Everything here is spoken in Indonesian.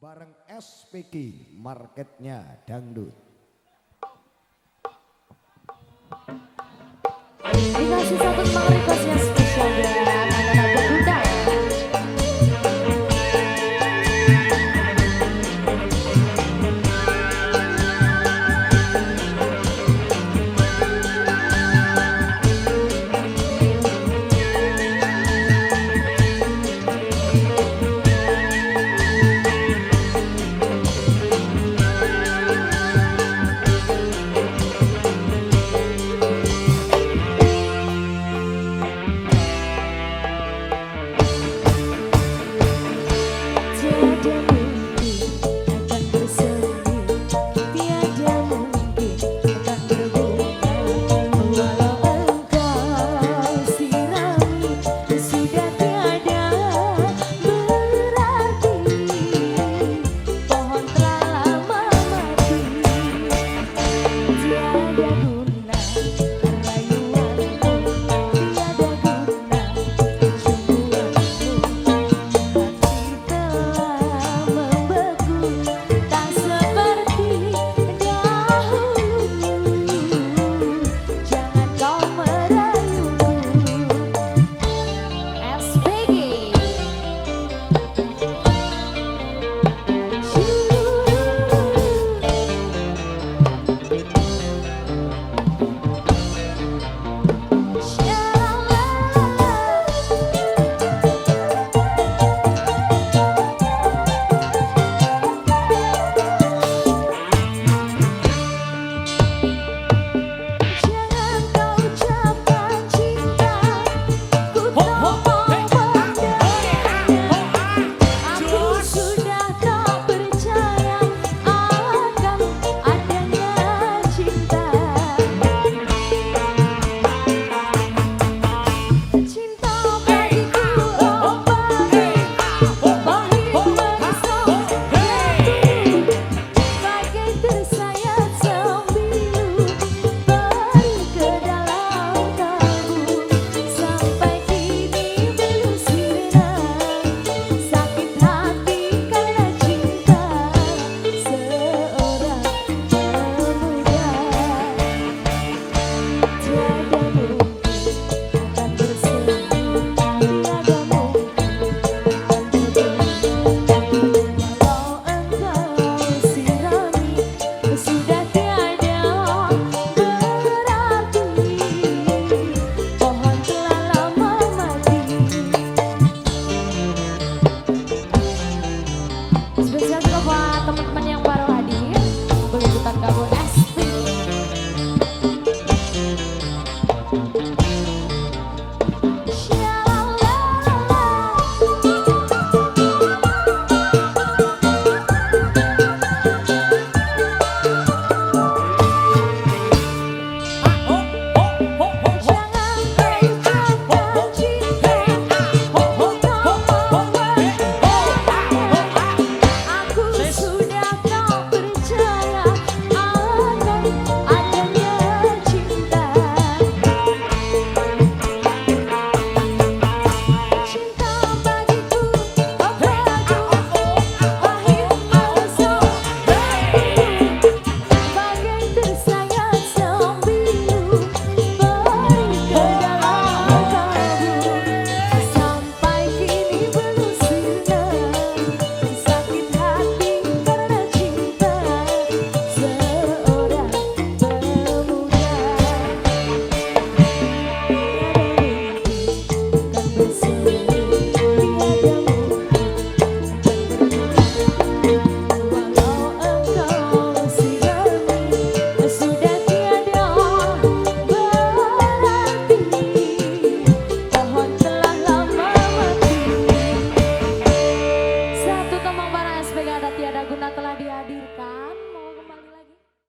bareng SPK marketnya dangdut. Dikasih satu request yang spesial Spesial juga buat teman-teman